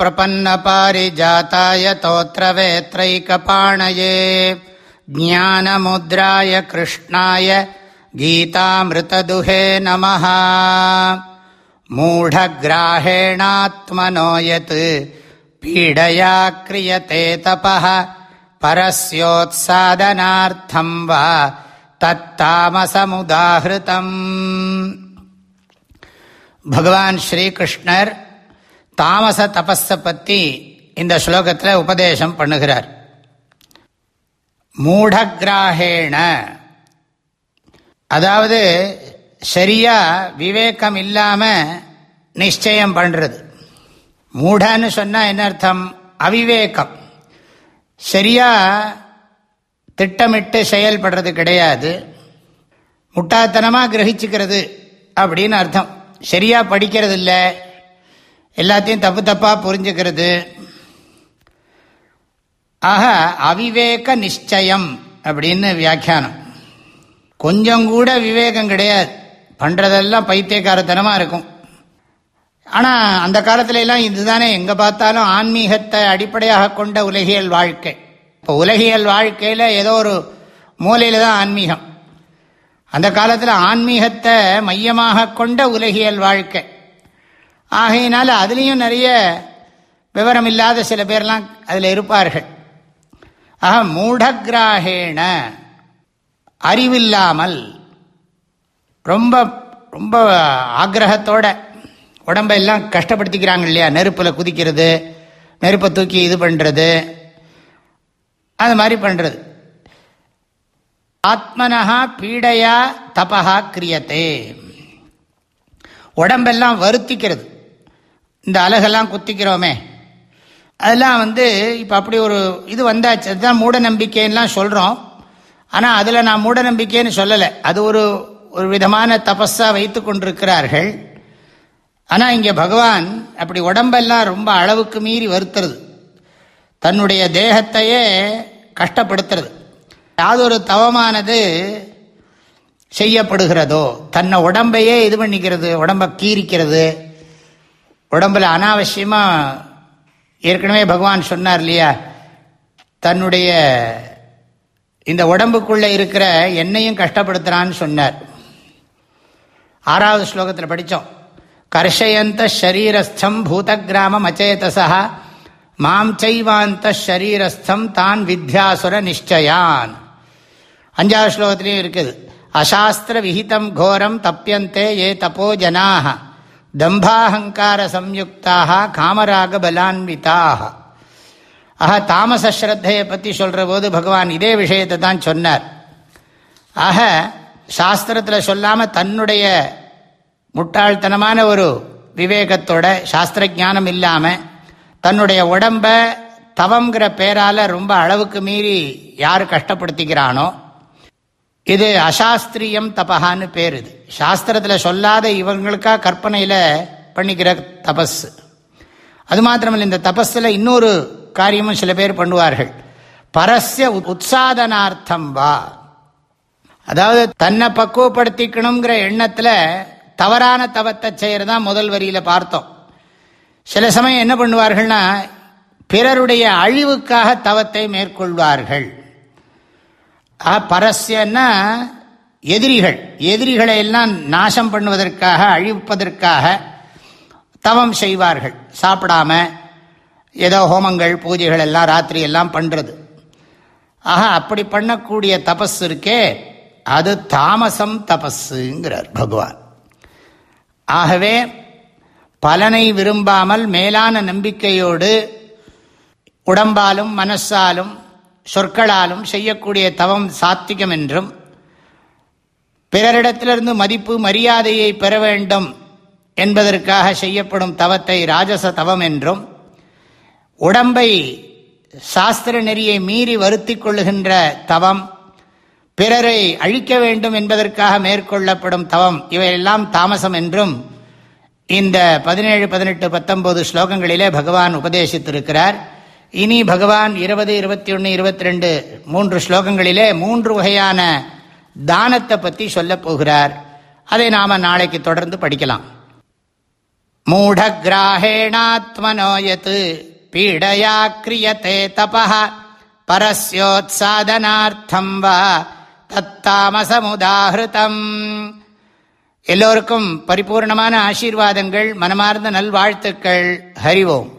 प्रपन्नपारिजाताय तोत्रवेत्रैकपाणये ज्ञानमुद्राय कृष्णाय गीतामृतदुहे नमः मूढग्राहेणात्मनो यत् पीडया क्रियते तपः परस्योत्सादनार्थं वा तत्तामसमुदाहृतम् भगवान् श्रीकृष्णर् தாமச தபஸை பற்றி இந்த ஸ்லோகத்தில் உபதேசம் பண்ணுகிறார். மூடகிராகேண. அதாவது சரியா விவேகம் இல்லாமல் நிச்சயம் பண்ணுறது மூடன்னு சொன்னால் என்ன அர்த்தம்? அவிவேகம். சரியா திட்டமிட்டு செயல்படுறது கிடையாது. முட்டாத்தனமாக கிரகிச்சுக்கிறது அப்படின்னு அர்த்தம். சரியாக படிக்கிறது இல்லை எல்லாத்தையும் தப்பு தப்பாக புரிஞ்சுக்கிறது. ஆக அவிவேக நிச்சயம் அப்படின்னு வியாக்கியானம். கொஞ்சம் கூட விவேகம் கிடையாது. பண்ணுறதெல்லாம் பைத்தியக்காரத்தனமாக இருக்கும். ஆனால் அந்த காலத்துல எல்லாம் இதுதானே. எங்கே பார்த்தாலும் ஆன்மீகத்தை அடிப்படையாக கொண்ட உலகியல் வாழ்க்கை. இப்போ உலகியல் வாழ்க்கையில் ஏதோ ஒரு மூலையில் தான் ஆன்மீகம். அந்த காலத்தில் ஆன்மீகத்தை மையமாக கொண்ட உலகியல் வாழ்க்கை. ஆகையினால அதுலேயும் நிறைய விவரம் இல்லாத சில பேர்லாம் அதில் இருப்பார்கள். ஆக மூடகிராகேண அறிவில்லாமல் ரொம்ப ரொம்ப ஆக்ரகத்தோட உடம்பெல்லாம் கஷ்டப்படுத்திக்கிறாங்க இல்லையா? நெருப்பில் குதிக்கிறது நெருப்பை தூக்கி இது பண்ணுறது அது மாதிரி பண்ணுறது ஆத்மனஹா பீடையா தபஹா கிரியத்தே. உடம்பெல்லாம் வருத்திக்கிறது. இந்த அழகெல்லாம் குத்திக்கிறோமே. அதெல்லாம் வந்து இப்போ அப்படி ஒரு இது வந்தாச்சு. அதுதான் மூடநம்பிக்கைன்னெலாம் சொல்கிறோம் ஆனால் அதில் நான் மூட நம்பிக்கைன்னு சொல்லலை. அது ஒரு ஒரு விதமான தபஸாக வைத்து கொண்டிருக்கிறார்கள். ஆனால் இங்கே பகவான் அப்படி உடம்பெல்லாம் ரொம்ப அளவுக்கு மீறி வருத்துறது. தன்னுடைய தேகத்தையே கஷ்டப்படுத்துறது. யாதொரு தவமானது செய்யப்படுகிறதோ தன்னை உடம்பையே இது பண்ணிக்கிறது உடம்பை கீரிக்கிறது உடம்பில் அனாவசியமாக ஏற்கனவே பகவான் சொன்னார் இல்லையா? தன்னுடைய இந்த உடம்புக்குள்ளே இருக்கிற என்னையும் கஷ்டப்படுத்துகிறான்னு சொன்னார். ஆறாவது ஸ்லோகத்தில் படித்தோம் கர்ஷயந்த ஷரீரஸ்தம் பூதகிராமம் அச்சேதசா மாம் செய்வாந்த ஷரீரஸ்தம் தான் வித்யாசுர நிச்சயான் அஞ்சாவது ஸ்லோகத்திலையும் இருக்குது. அசாஸ்திர விஹிதம் கோரம் தப்பியந்தே ஏ தப்போ ஜனாக தம்பாஹங்கார சம்யுக்தாக காமராக பலான்விதாக. ஆக தாமச ஸ்ரத்தையை பற்றி சொல்கிற போது பகவான் இதே விஷயத்தை தான் சொன்னார். ஆக சாஸ்திரத்தில் சொல்லாமல் தன்னுடைய முட்டாள்தனமான ஒரு விவேகத்தோட சாஸ்திர ஜானம் இல்லாமல் தன்னுடைய உடம்ப தவங்கிற பேரால் ரொம்ப அளவுக்கு மீறி யார் கஷ்டப்படுத்திக்கிறானோ இது அசாஸ்திரியம் தபகான்னு பேர் இது. சாஸ்திரத்தில் சொல்லாத இவங்களுக்கா கற்பனையில் பண்ணிக்கிற தபஸ். அது மாத்திரமில்லை இந்த தபஸில் இன்னொரு காரியமும் சில பேர் பண்ணுவார்கள். பரஸ்ய உற்சாதனார்த்தம் வா. அதாவது தன்னை பக்குவப்படுத்திக்கணுங்கிற எண்ணத்தில் தவறான தவத்தை செய்கிறதான் முதல் வரியில் பார்த்தோம். சில சமயம் என்ன பண்ணுவார்கள்னா பிறருடைய அழிவுக்காக தவத்தை மேற்கொள்வார்கள். பரஸ்யன்னா எதிரிகள். எதிரிகளை எல்லாம் நாசம் பண்ணுவதற்காக அழிப்பதற்காக தவம் செய்வார்கள். சாப்பிடாம ஏதோ ஹோமங்கள் பூஜைகள் எல்லாம் ராத்திரி எல்லாம் பண்ணுறது ஆக அப்படி பண்ணக்கூடிய தபஸ் இருக்கே. அது தாமசம் தபஸுங்கிறார் பகவான். ஆகவே பலனை விரும்பாமல் மேலான நம்பிக்கையோடு உடம்பாலும் மனசாலும் சொற்களாலும் செய்யக்கூடிய தவம் சாத்திகம் என்றும் பிறரிடத்திலிருந்து மதிப்பு மரியாதையை பெற வேண்டும் என்பதற்காக செய்யப்படும் தவத்தை ராஜச தவம் என்றும் உடம்பை சாஸ்திர நெறியை மீறி வருத்தி கொள்ளுகின்ற தவம் பிறரை அழிக்க வேண்டும் என்பதற்காக மேற்கொள்ளப்படும் தவம் இவையெல்லாம் தாமசம் என்றும் இந்த பதினேழு பதினெட்டு பத்தொன்பது ஸ்லோகங்களிலே பகவான் உபதேசித்திருக்கிறார். இனி பகவான் இருபது இருபத்தி ஒன்று இருபத்தி ரெண்டு மூன்று ஸ்லோகங்களிலே மூன்று வகையான தானத்தை பற்றி சொல்லப் போகிறார். அதை நாம் நாளைக்கு தொடர்ந்து படிக்கலாம். மூடகிராஹேணாத்மனோ யத் பீடயா கிரியதே தபः பரஸ்யோத்சாதனார்த்தம் வா தத்தாமசமுதாகிருதம் எல்லோருக்கும் பரிபூர்ணமான ஆசீர்வாதங்கள் மனமார்ந்த நல்வாழ்த்துக்கள். ஹரிவோம்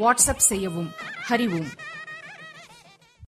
வாட்ஸ்அப் செய்யவும் ஹரிவோம்.